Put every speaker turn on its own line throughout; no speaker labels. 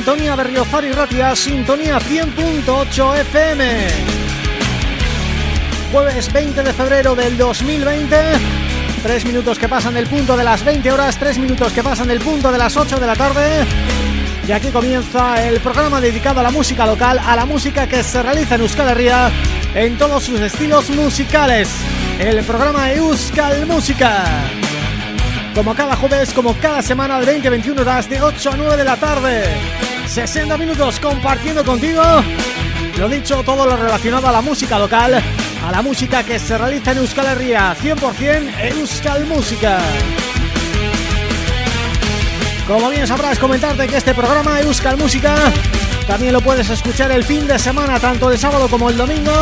Sintonía Berriozar y Ratia, Sintonía 100.8 FM. Jueves 20 de febrero del 2020, tres minutos que pasan del punto de las 20 horas, tres minutos que pasan del punto de las 8 de la tarde. Y aquí comienza el programa dedicado a la música local, a la música que se realiza en Euskal Herria en todos sus estilos musicales. El programa Euskal Música como cada jueves, como cada semana de 20 a 21 horas de 8 a 9 de la tarde 60 minutos compartiendo contigo Lo dicho, todo lo relacionado a la música local A la música que se realiza en Euskal Herria 100% Euskal Música. Como bien sabrás, comentarte que este programa Euskal Música También lo puedes escuchar el fin de semana Tanto de sábado como el domingo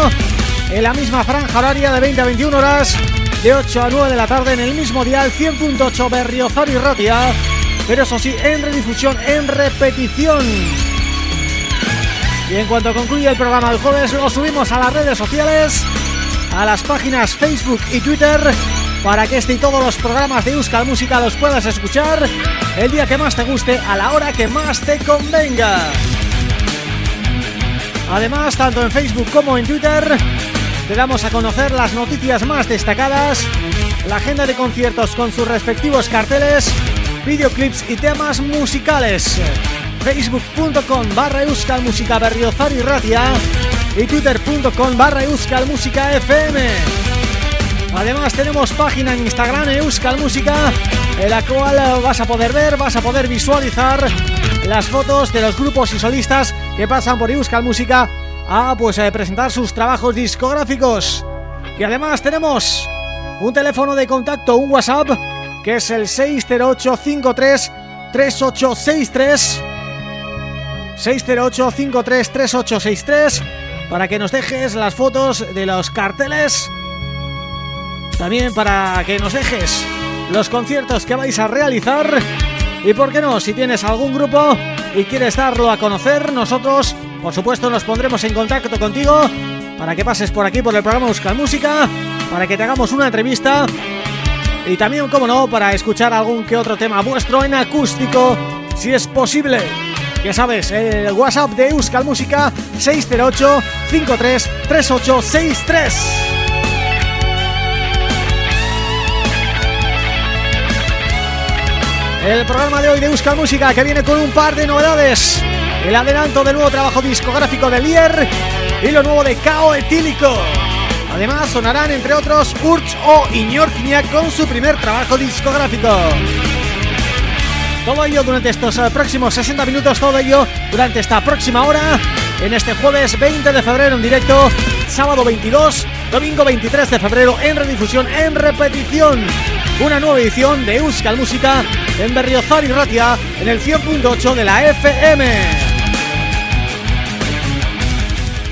En la misma franja horaria de 20 a 21 horas de 8 a 9 de la tarde en el mismo dial 100.8 Berriozar y Ratia, pero eso sí, en redifusión, en repetición. Y en cuanto concluya el programa del jueves, lo subimos a las redes sociales, a las páginas Facebook y Twitter, para que este y todos los programas de Euskal Música los puedas escuchar el día que más te guste, a la hora que más te convenga. Además, tanto en Facebook como en Twitter te damos a conocer las noticias más destacadas, la agenda de conciertos con sus respectivos carteles, videoclips y temas musicales. Facebook.com barra Euskal Música Berriozar y Ratia y Twitter.com barra Euskal Música FM. Además tenemos página en Instagram Euskal Música en la cual vas a poder ver, vas a poder visualizar las fotos de los grupos y solistas que pasan por Euskal Música a pues a presentar sus trabajos discográficos. Y además tenemos un teléfono de contacto, un WhatsApp, que es el 60853 3863 60853 3863 para que nos dejes las fotos de los carteles. También para que nos dejes los conciertos que vais a realizar. Y por qué no, si tienes algún grupo y quieres darlo a conocer, nosotros por supuesto nos pondremos en contacto contigo para que pases por aquí por el programa Euskal Música, para que te hagamos una entrevista y también, como no, para escuchar algún que otro tema vuestro en acústico, si es posible. Ya sabes, el WhatsApp de Euskal Música 608 53 3863. El programa de hoy de Euskal Música que viene con un par de novedades El adelanto del nuevo trabajo discográfico de Lier Y lo nuevo de Cao Etílico Además sonarán entre otros Urch o Iñorquiñac con su primer trabajo discográfico Todo ello durante estos eh, próximos 60 minutos Todo ello durante esta próxima hora En este jueves 20 de febrero en directo Sábado 22, domingo 23 de febrero en redifusión, en repetición Una nueva edición de Euskal Música en Berriozar y Ratia en el 100.8 de la FM.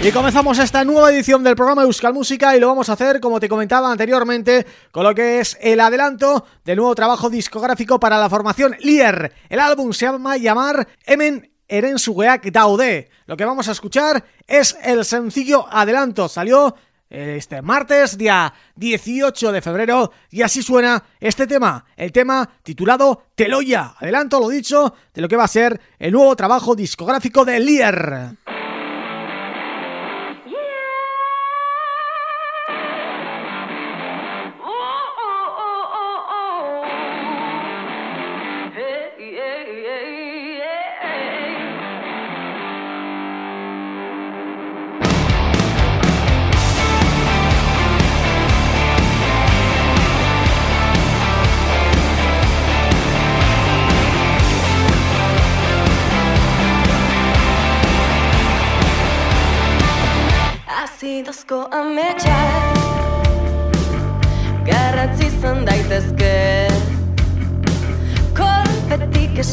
Y comenzamos esta nueva edición del programa Euskal Música y lo vamos a hacer, como te comentaba anteriormente, con lo que es el adelanto del nuevo trabajo discográfico para la formación Lier. El álbum se llama llamar Emen Erensugeak Daude. Lo que vamos a escuchar es el sencillo adelanto. Salió este martes, día 18 de febrero, y así suena este tema, el tema titulado Teloya. Adelanto lo dicho de lo que va a ser el nuevo trabajo discográfico de Lier.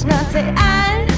not the end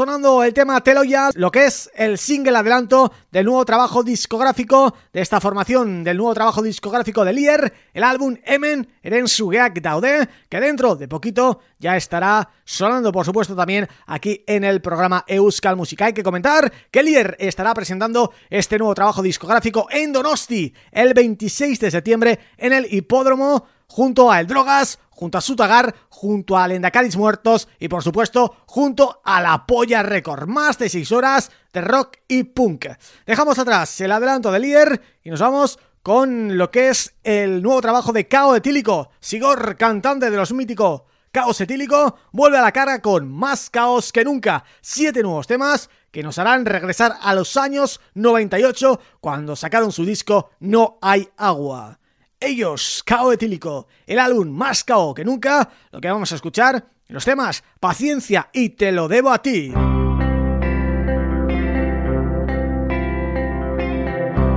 sonando el tema Teloya, lo que es el single adelanto del nuevo trabajo discográfico de esta formación, del nuevo trabajo discográfico de Lier, el álbum Emen Erensugeak Daude, que dentro de poquito ya estará sonando, por supuesto, también aquí en el programa Euskal Música. Hay que comentar que Lier estará presentando este nuevo trabajo discográfico en Donosti el 26 de septiembre en el Hipódromo junto a El Drogas, junto a Sutagar, junto a Lendacaris Muertos y por supuesto junto a La Polla Record. Más de 6 horas de rock y punk. Dejamos atrás el adelanto de líder y nos vamos con lo que es el nuevo trabajo de Cao Etílico, Sigor, cantante de los míticos Caos Etílico, vuelve a la cara con más caos que nunca. Siete nuevos temas que nos harán regresar a los años 98 cuando sacaron su disco No hay agua. Ellos, Cao Etílico, el álbum más cao que nunca, lo que vamos a escuchar, los temas Paciencia y Te lo debo a ti.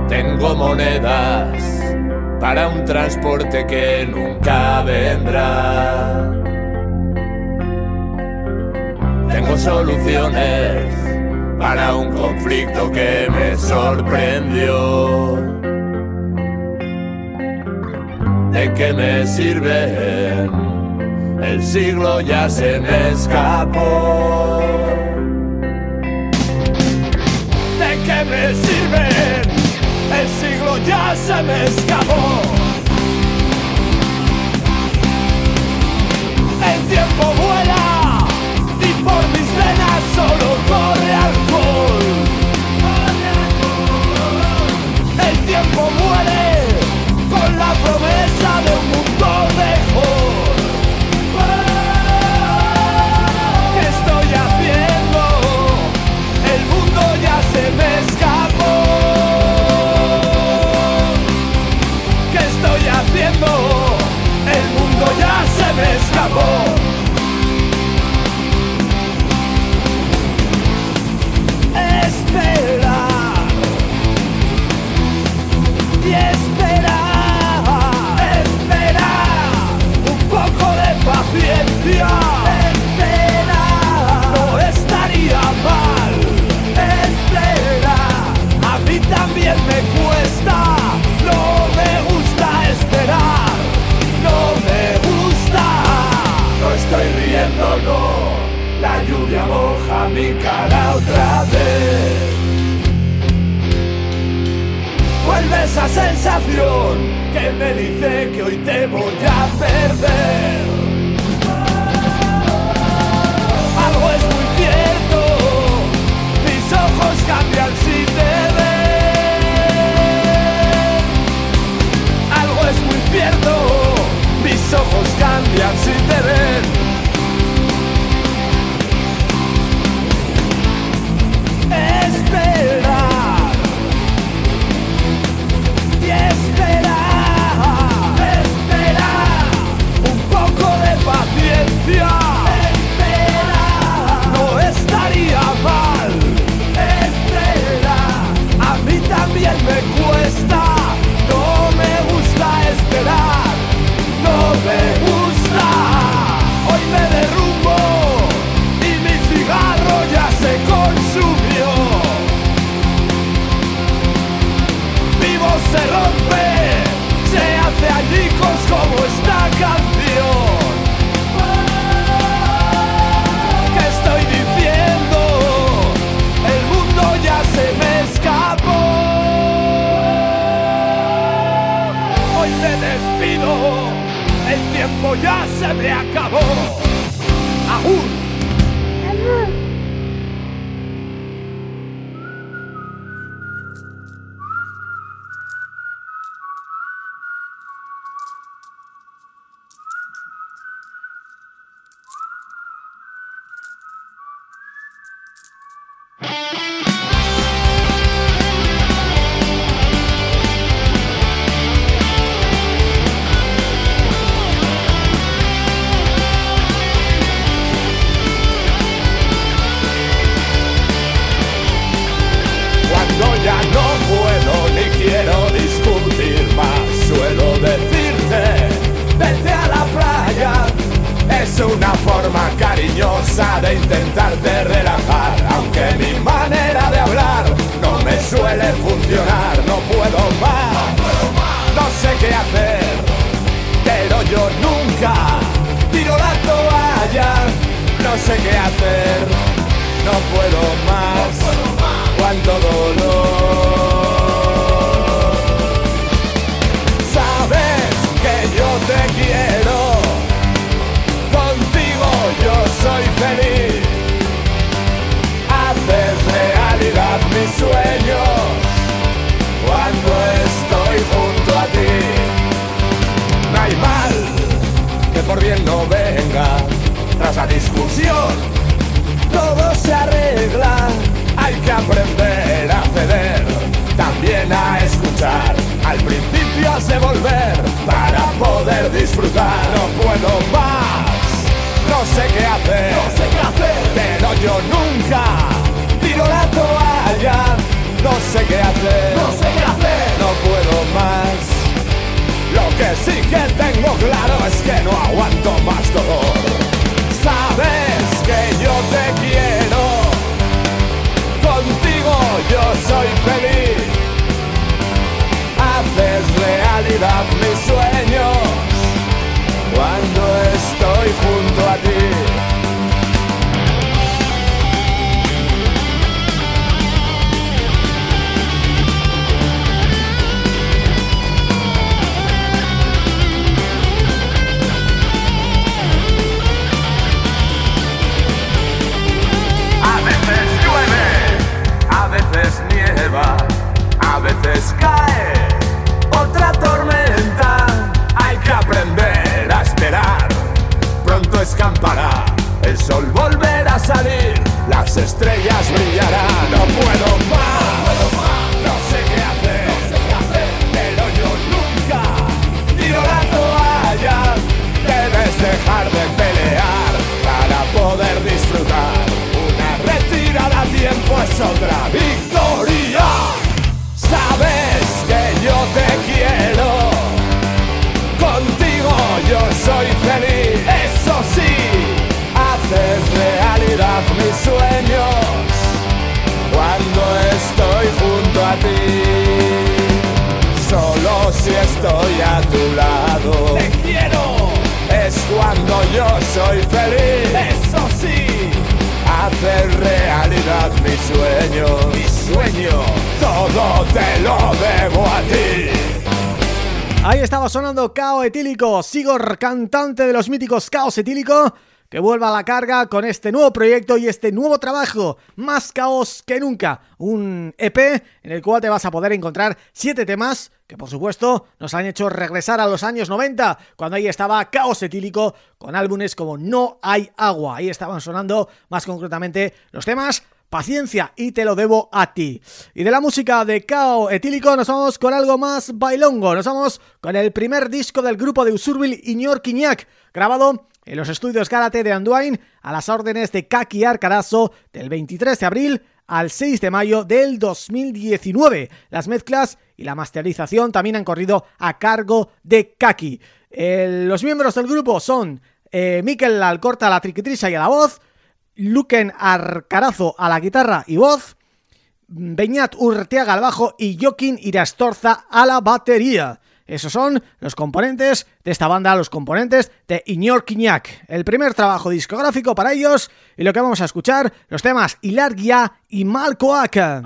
Tengo monedas para un transporte que nunca vendrá. Tengo soluciones para un conflicto que me sorprendió. ¿De qué me sirve? El siglo ya se me escapó. ¿De qué me sirve? El siglo ya se me escapó. El tiempo vuela escapó. Esperar y esperar, lluvia moja mi cara otra vez. Vuelve esa sensación que me dice que hoy te voy a perder. Algo es muy cierto, mis ojos cambian si te ven. Algo es muy cierto, mis ojos cambian si te ven. Hace añicos como esta canción. ¿Qué estoy diciendo? El mundo ya se me escapó. Hoy me despido, el tiempo ya se me acabó. Aún.
Etílico, Sigor, cantante de los míticos Caos Etílico, que vuelva a la carga con este nuevo proyecto y este nuevo trabajo, más caos que nunca, un EP en el cual te vas a poder encontrar siete temas que por supuesto nos han hecho regresar a los años 90, cuando ahí estaba Caos Etílico con álbumes como No hay agua, ahí estaban sonando más concretamente los temas paciencia y te lo debo a ti. Y de la música de Cao Etílico nos vamos con algo más bailongo, nos vamos con el primer disco del grupo de Usurbil Iñor Quiñac, grabado en los estudios Gárate de Anduin a las órdenes de Kaki Arcarazo del 23 de abril al 6 de mayo del 2019. Las mezclas y la masterización también han corrido a cargo de Kaki. los miembros del grupo son eh, Miquel Alcorta la triquitrisa y a la voz, Luquen Arcarazo a la guitarra y voz, Beñat Urteaga al bajo y Joaquín Irastorza a la batería. Esos son los componentes de esta banda, los componentes de Iñor. El primer trabajo discográfico para ellos y lo que vamos a escuchar, los temas Hilargia y Malcoaca.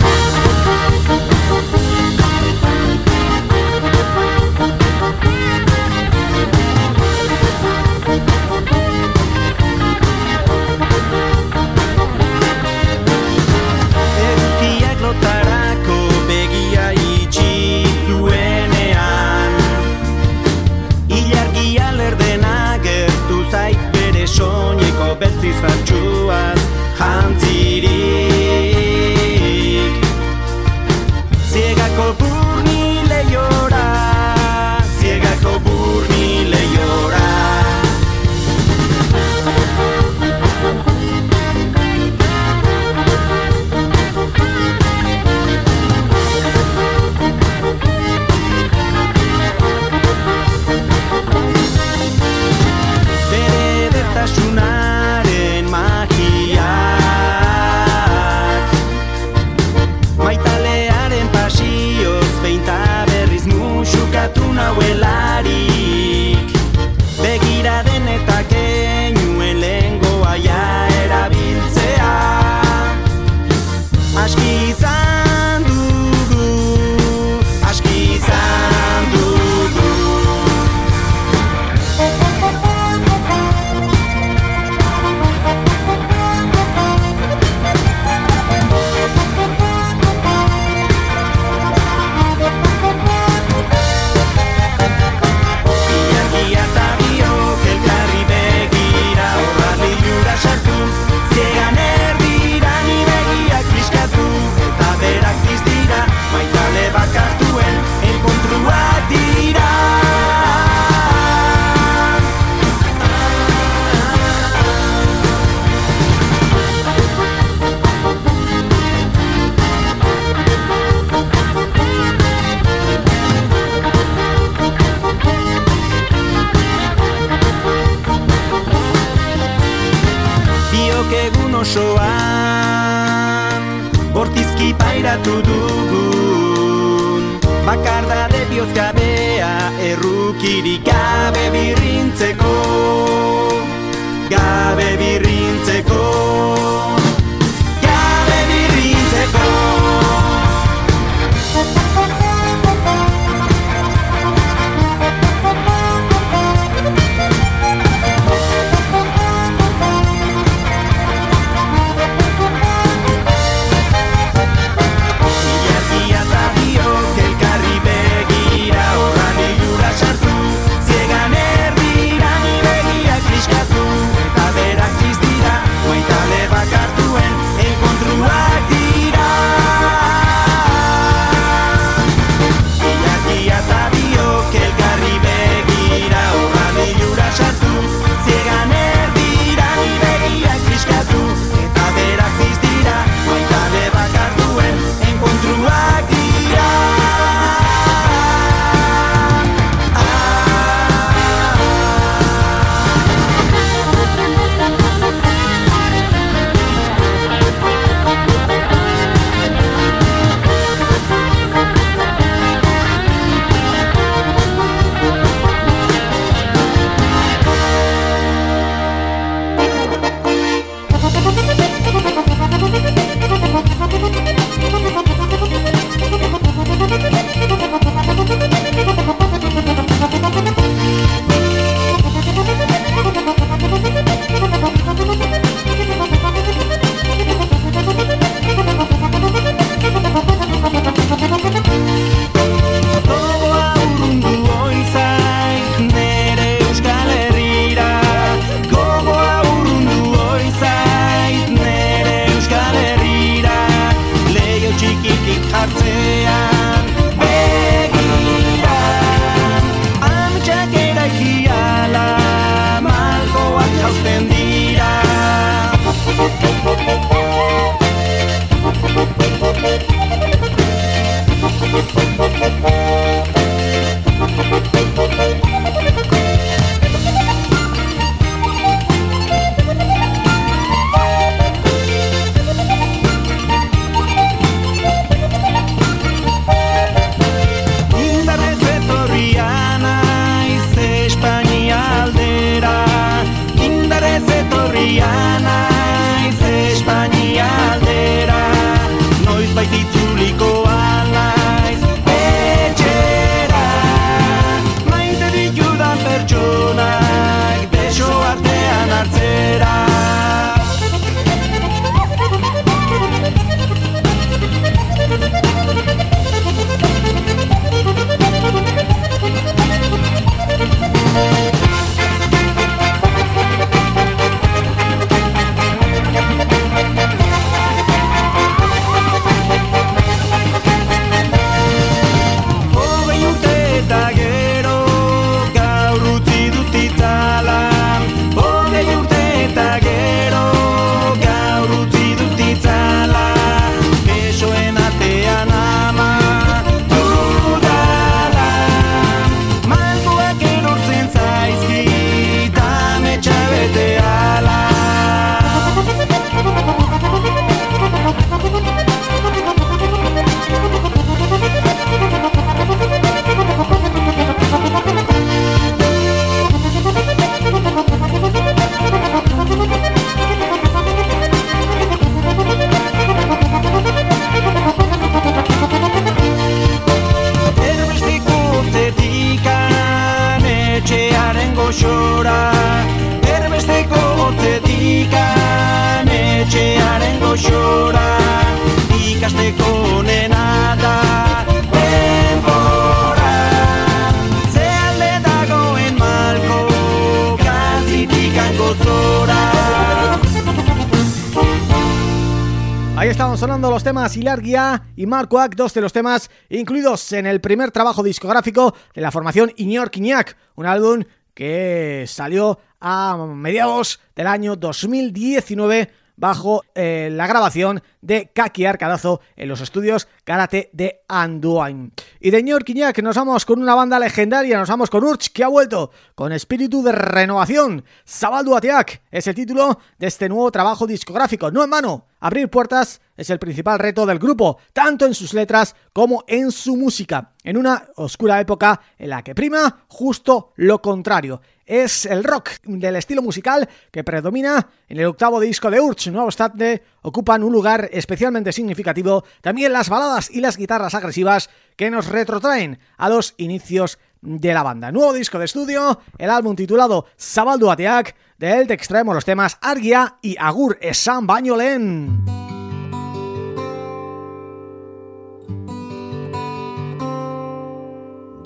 Ahí estaban sonando los temas Hilargia y Marcoac, dos de los temas incluidos en el primer trabajo discográfico de la formación Iñor Quiñac, un álbum que salió a mediados del año 2019 bajo eh, la grabación de Kaki Arcadazo en los estudios Karate de Anduin. Y de Ñor que nos vamos con una banda legendaria, nos vamos con Urch, que ha vuelto con espíritu de renovación. Sabaldu Atiak es el título de este nuevo trabajo discográfico, no en mano. Abrir puertas es el principal reto del grupo, tanto en sus letras como en su música, en una oscura época en la que prima justo lo contrario es el rock del estilo musical que predomina en el octavo disco de Urch. No obstante, ocupan un lugar especialmente significativo también las baladas y las guitarras agresivas que nos retrotraen a los inicios de la banda. Nuevo disco de estudio, el álbum titulado Sabaldu Ateak, de él te extraemos los temas Argia y Agur Esan Bañolen.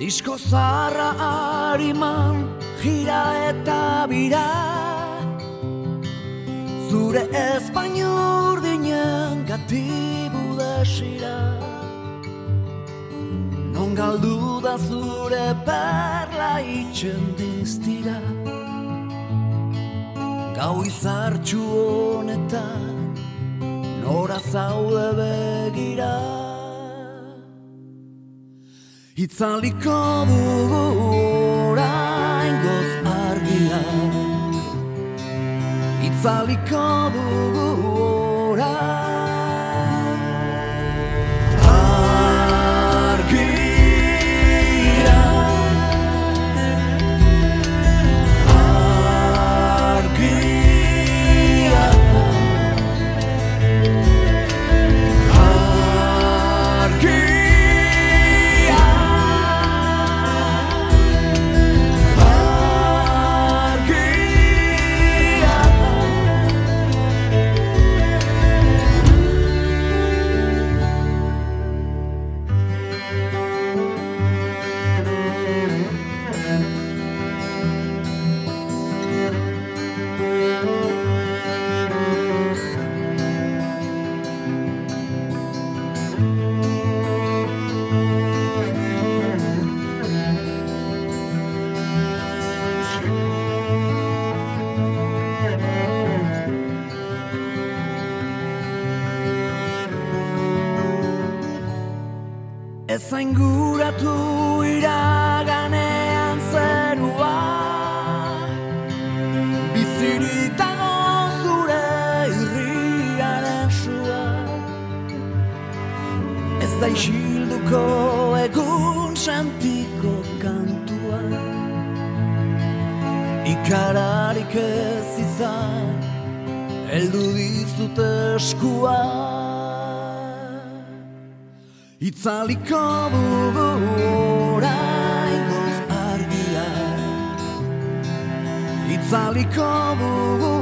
Disko ariman gira eta bira Zure espainur dinen gatibu desira Non galdu da zure perla itxen diztira. Gau izartxu honetan nora zaude begira. Itzaliko dugu sali kodugu orai bezain guratu iraganean zerua. Biziritago zure irriaren sua. Ez da isilduko egun sentiko kantua. Ikararik ez izan, eldu dizut eskua.
Itzaliko dugu oraingoz argia. Itzaliko dugu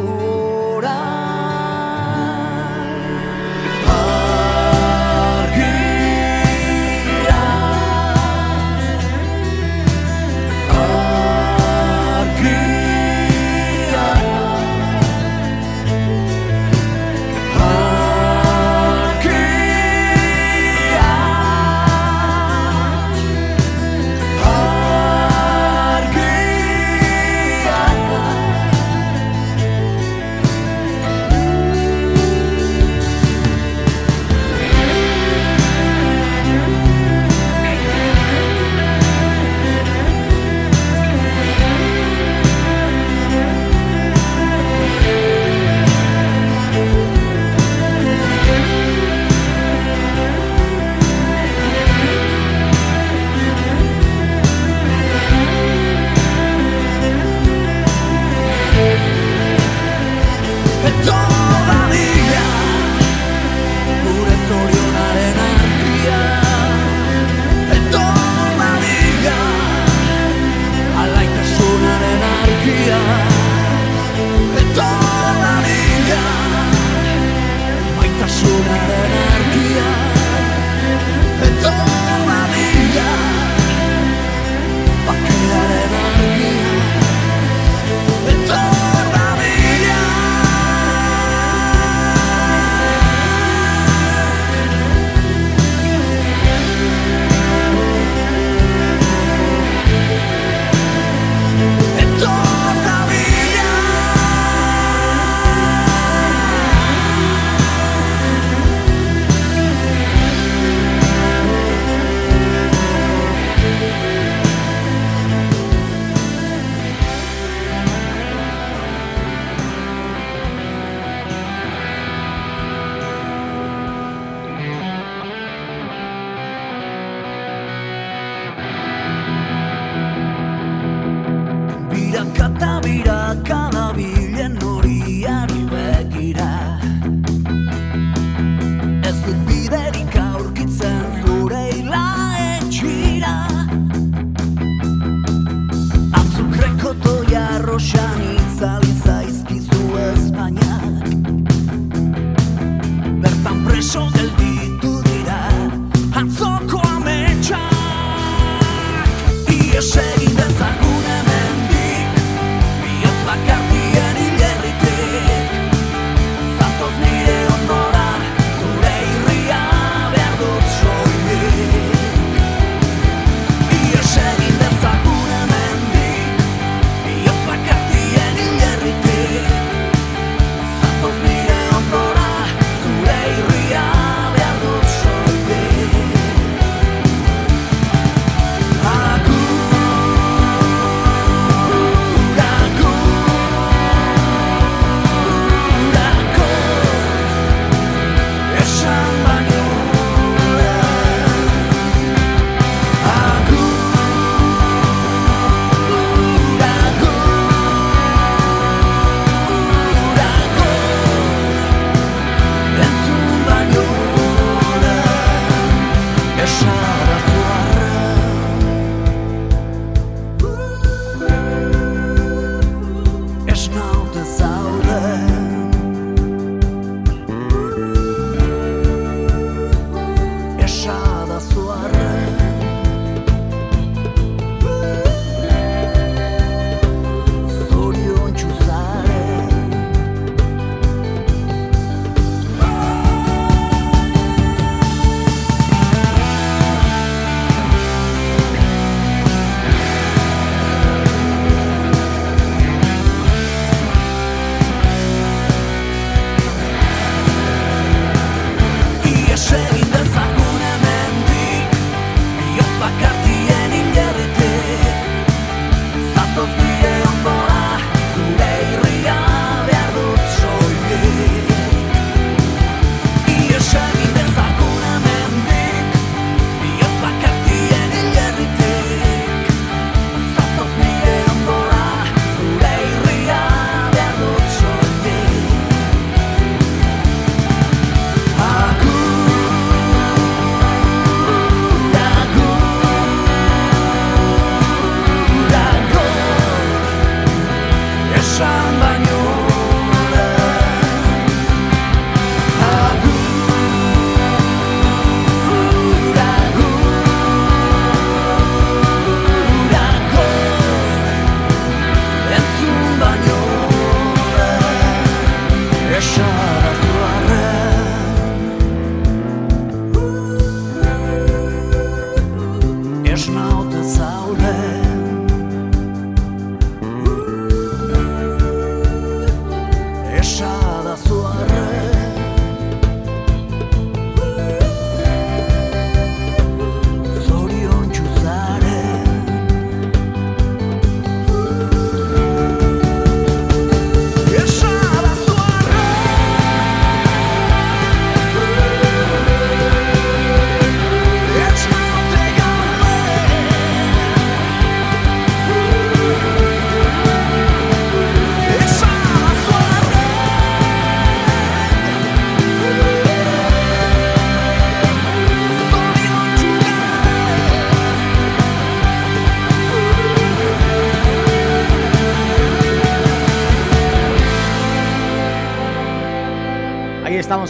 I got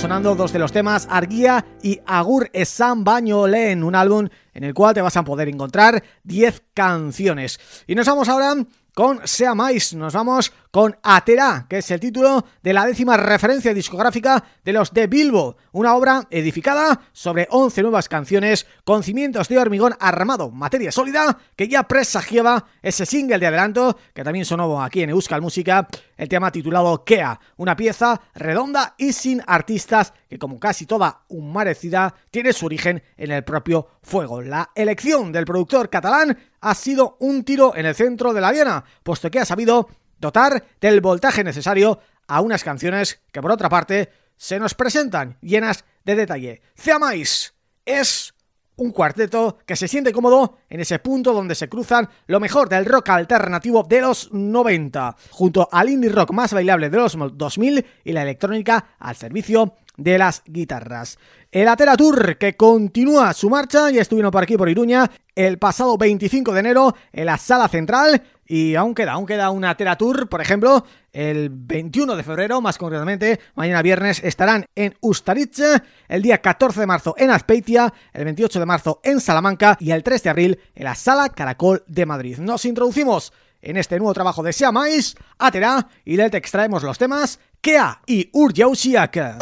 sonando dos de los temas Arguía y Agur Esan Baño Len, un álbum en el cual te vas a poder encontrar 10 canciones. Y nos vamos ahora con Sea Mais. Nos vamos con Atera, que es el título de la décima referencia discográfica de los de Bilbo, una obra edificada sobre 11 nuevas canciones con cimientos de hormigón armado, materia sólida, que ya presagiaba ese single de adelanto, que también sonó aquí en Euskal Música, el tema titulado Kea, una pieza redonda y sin artistas que como casi toda humarecida tiene su origen en el propio fuego. La elección del productor catalán ha sido un tiro en el centro de la diana, puesto que ha sabido dotar del voltaje necesario a unas canciones que por otra parte se nos presentan llenas de detalle. Ceamais es un cuarteto que se siente cómodo en ese punto donde se cruzan lo mejor del rock alternativo de los 90, junto al indie rock más bailable de los 2000 y la electrónica al servicio
de las guitarras. El Atera Tour que continúa su marcha, ya estuvieron por aquí por Iruña el pasado 25 de enero en la Sala Central y aún queda, aún queda una Atera Tour, por ejemplo, el 21 de febrero, más concretamente, mañana viernes estarán en Ustaritz, el día 14 de marzo en Azpeitia, el 28 de marzo en Salamanca y el 3 de abril en la Sala Caracol de Madrid. Nos introducimos en este nuevo trabajo de Siamais, Atera, y le extraemos los temas Kea y Urjausiak.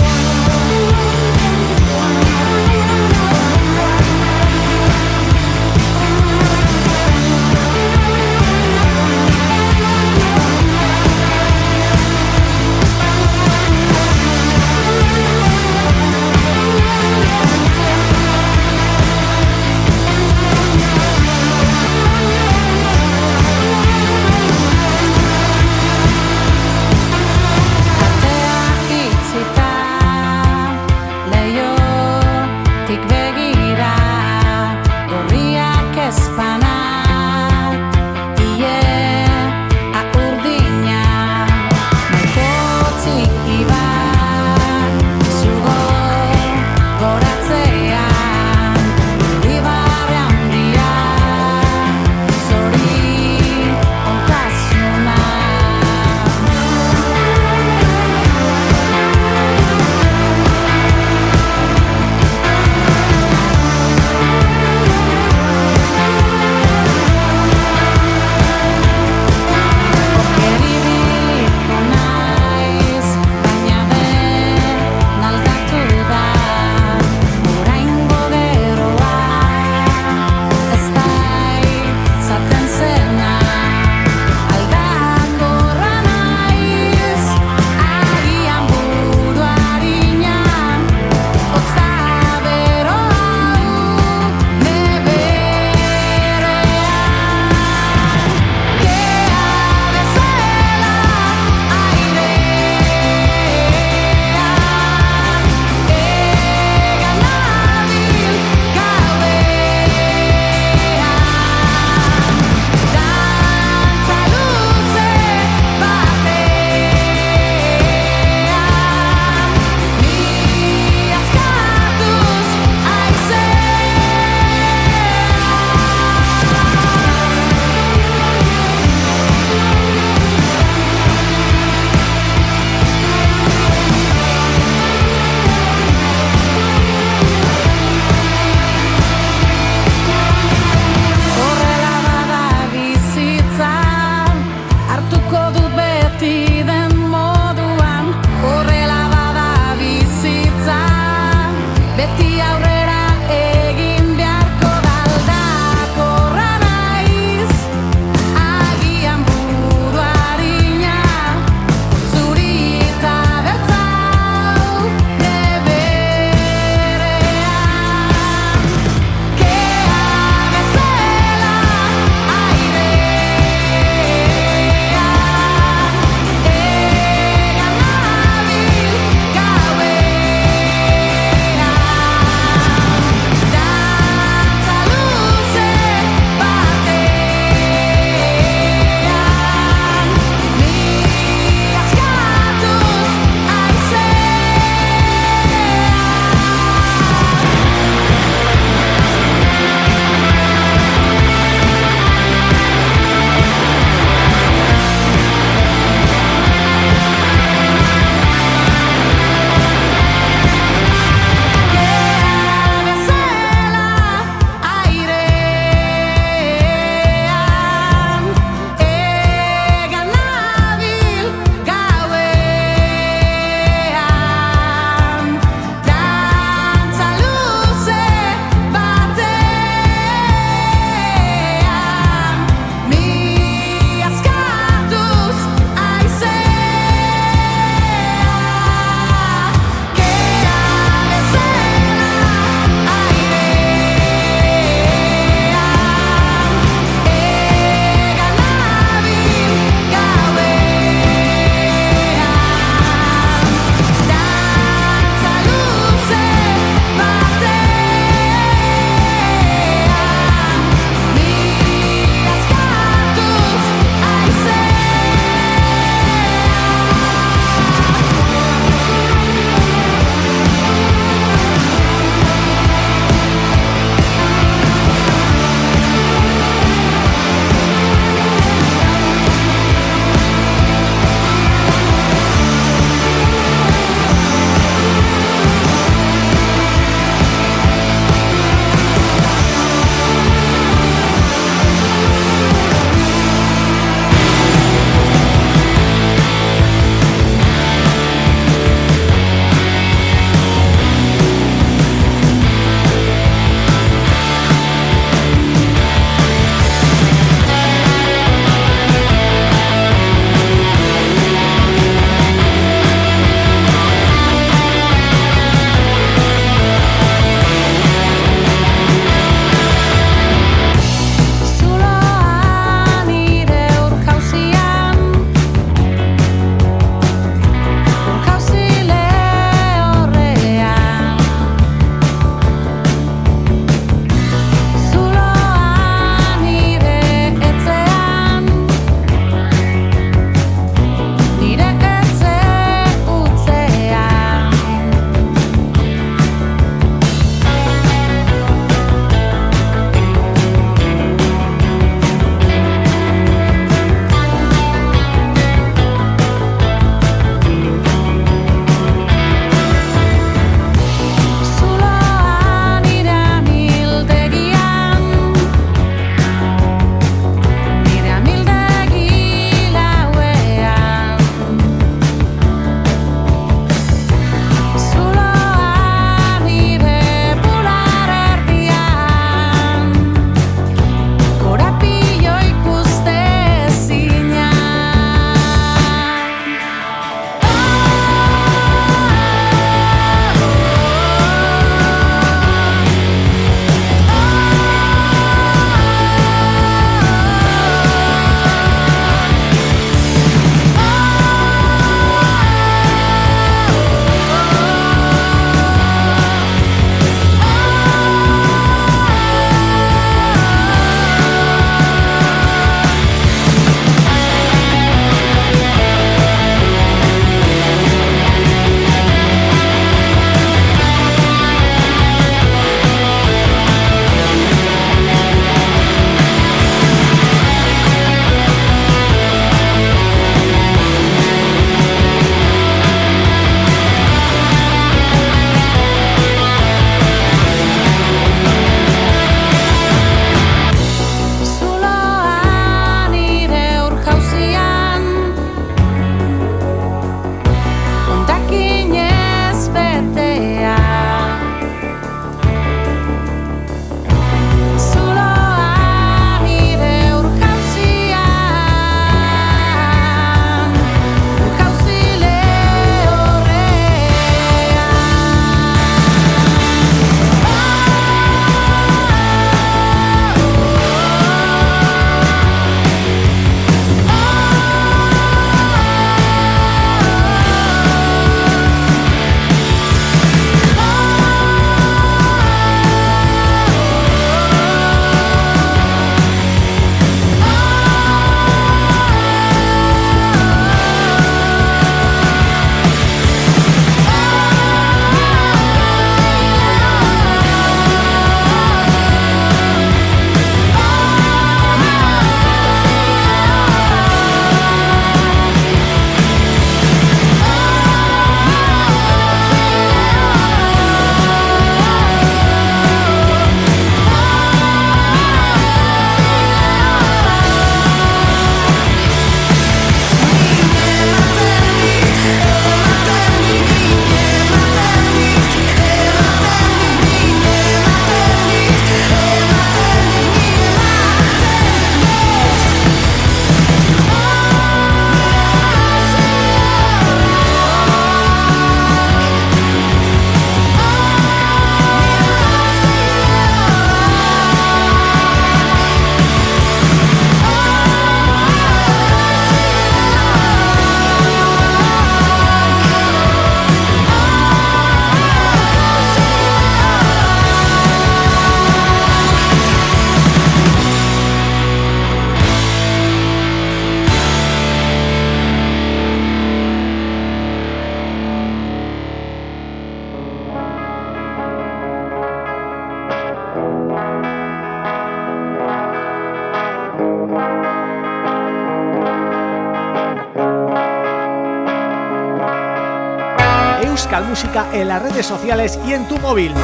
Música en las redes sociales y en tu móvil.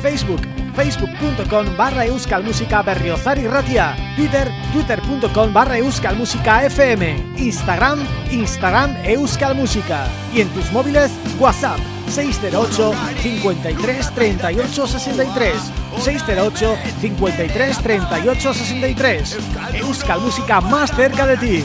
Facebook, facebook.com barra euskalmusica berriozar ratia. Twitter, twitter.com barra euskalmusica fm Instagram, Instagram euskalmusica Y en tus móviles, WhatsApp 608 53 38 63 608 53 38 63 Euskal Música más cerca de ti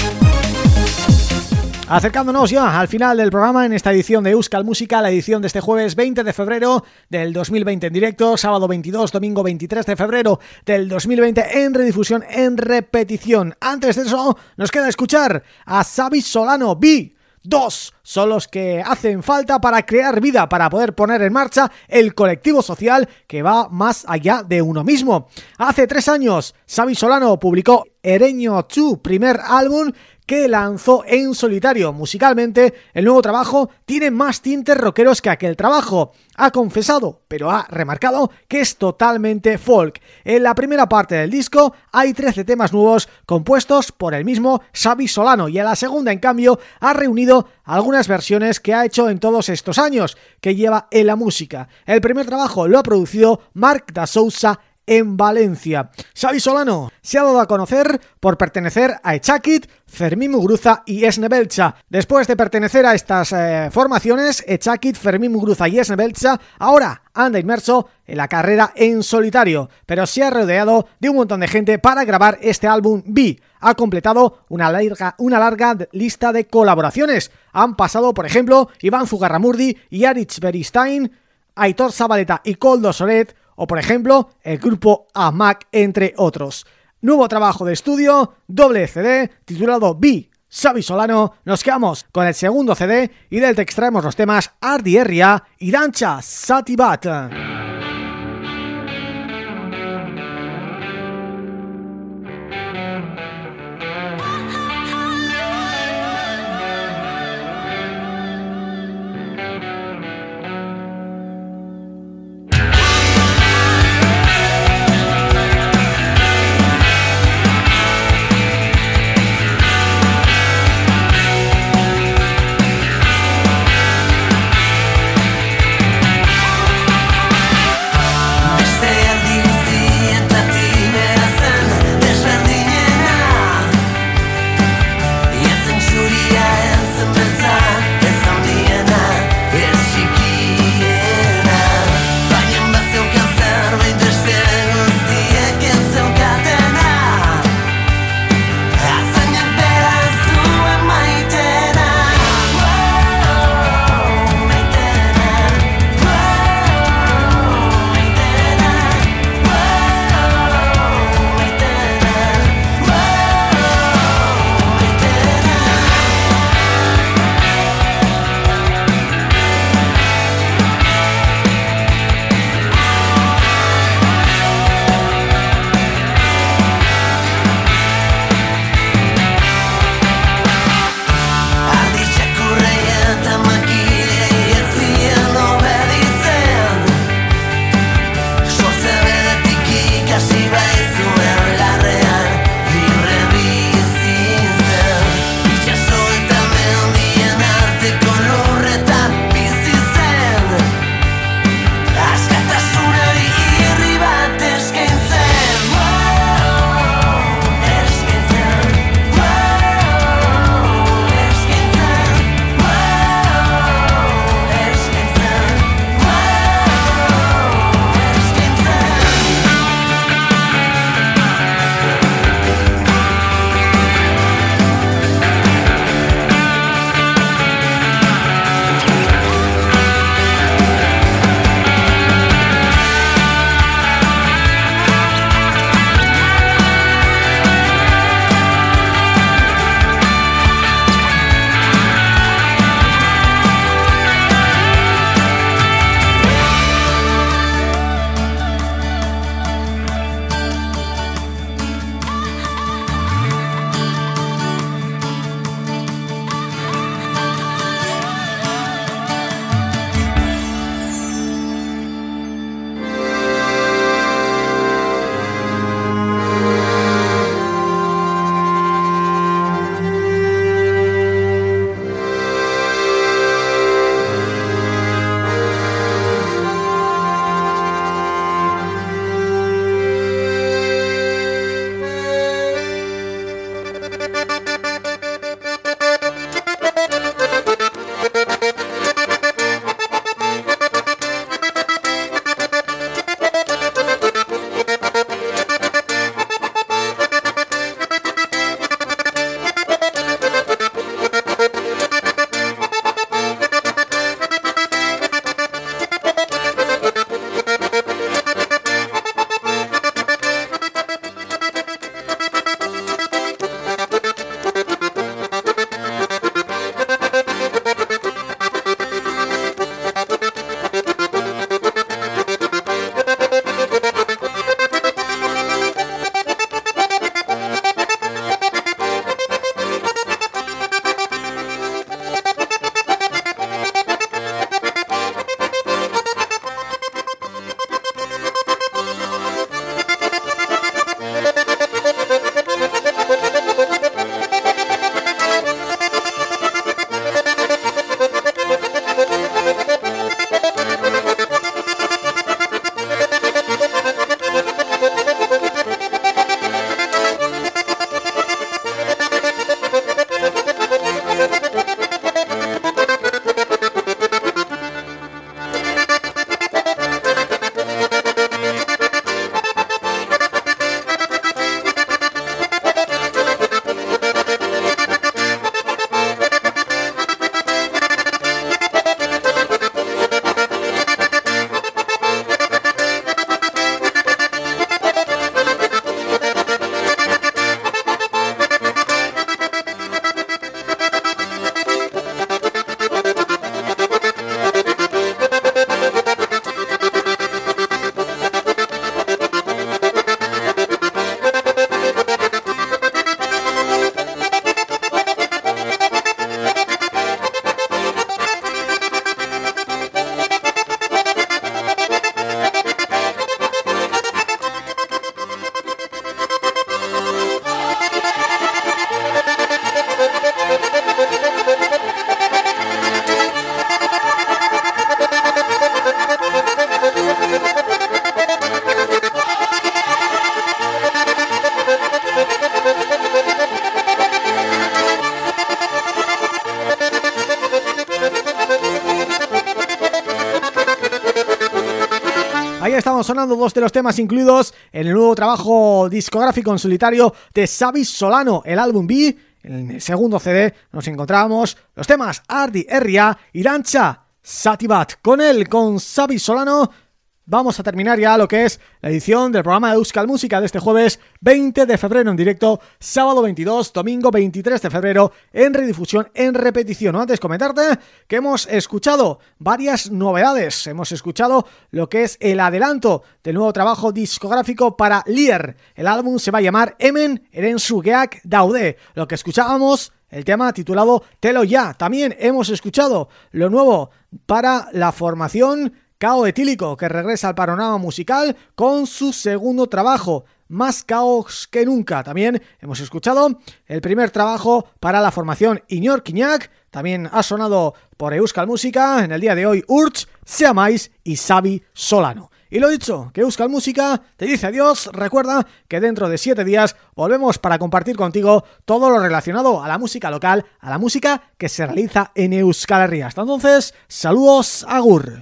Acercándonos ya al final del programa en esta edición de Euskal Música, la edición de este jueves 20 de febrero del 2020 en directo, sábado 22, domingo 23 de febrero del 2020 en redifusión, en repetición. Antes de eso, nos queda escuchar a Xavi Solano, B. Dos son los que hacen falta para crear vida, para poder poner en marcha el colectivo social que va más allá de uno mismo. Hace tres años, Xavi Solano publicó Ereño 2, primer álbum que lanzó en solitario. Musicalmente, el nuevo trabajo tiene más tintes rockeros que aquel trabajo. Ha confesado, pero ha remarcado que es totalmente folk. En la primera parte del disco hay 13 temas nuevos compuestos por el mismo Xavi Solano y en la segunda, en cambio, ha reunido algunas versiones que ha hecho en todos estos años que lleva en la música. El primer trabajo lo ha producido Marc da Sousa en Valencia. Xavi Solano se ha dado a conocer por pertenecer a Echakit, Fermín Muguruza y Esne Belcha. Después de pertenecer a estas eh, formaciones, Echakit, Fermín Muguruza y Esne Belcha, ahora anda inmerso en la carrera en solitario, pero se ha rodeado de un montón de gente para grabar este álbum B. Ha completado una larga, una larga lista de colaboraciones. Han pasado, por ejemplo, Iván Zugarramurdi y Aritz Beristain, Aitor Zabaleta y Coldo Solet, o por ejemplo el grupo AMAC entre otros. Nuevo trabajo de estudio, doble CD, titulado B, Xavi Solano, nos quedamos con el segundo CD y del que extraemos los temas Ardierria y Dancha Satibat.
Dos de los temas incluidos en el nuevo trabajo discográfico en solitario de Xavi Solano, el álbum B. En el segundo CD nos encontramos los temas Ardi Erria y Lancha Satibat. Con él, con Xavi Solano, vamos a terminar ya lo que es la edición del programa de Euskal Música de este jueves 20 de febrero en directo, sábado 22, domingo 23 de febrero en redifusión, en repetición. Antes comentarte que hemos escuchado varias novedades, hemos escuchado lo que es el adelanto del nuevo trabajo discográfico para Lier. El álbum se va a llamar Emen Erensugeak Daude. Lo que escuchábamos el tema titulado Telo Ya. También hemos escuchado lo nuevo para la formación Cao Etílico, que regresa al panorama musical con su segundo trabajo, Más Caos que Nunca. También hemos escuchado el primer trabajo para la formación Iñor Quiñac, también ha sonado por Euskal Música en el día de hoy Urch, Seamais y Xavi Solano. Y lo dicho, que Euskal Música te dice adiós, recuerda que dentro de siete días volvemos para compartir contigo todo lo relacionado a la música local, a la música que se realiza en Euskal Herria. Hasta entonces, saludos, agur.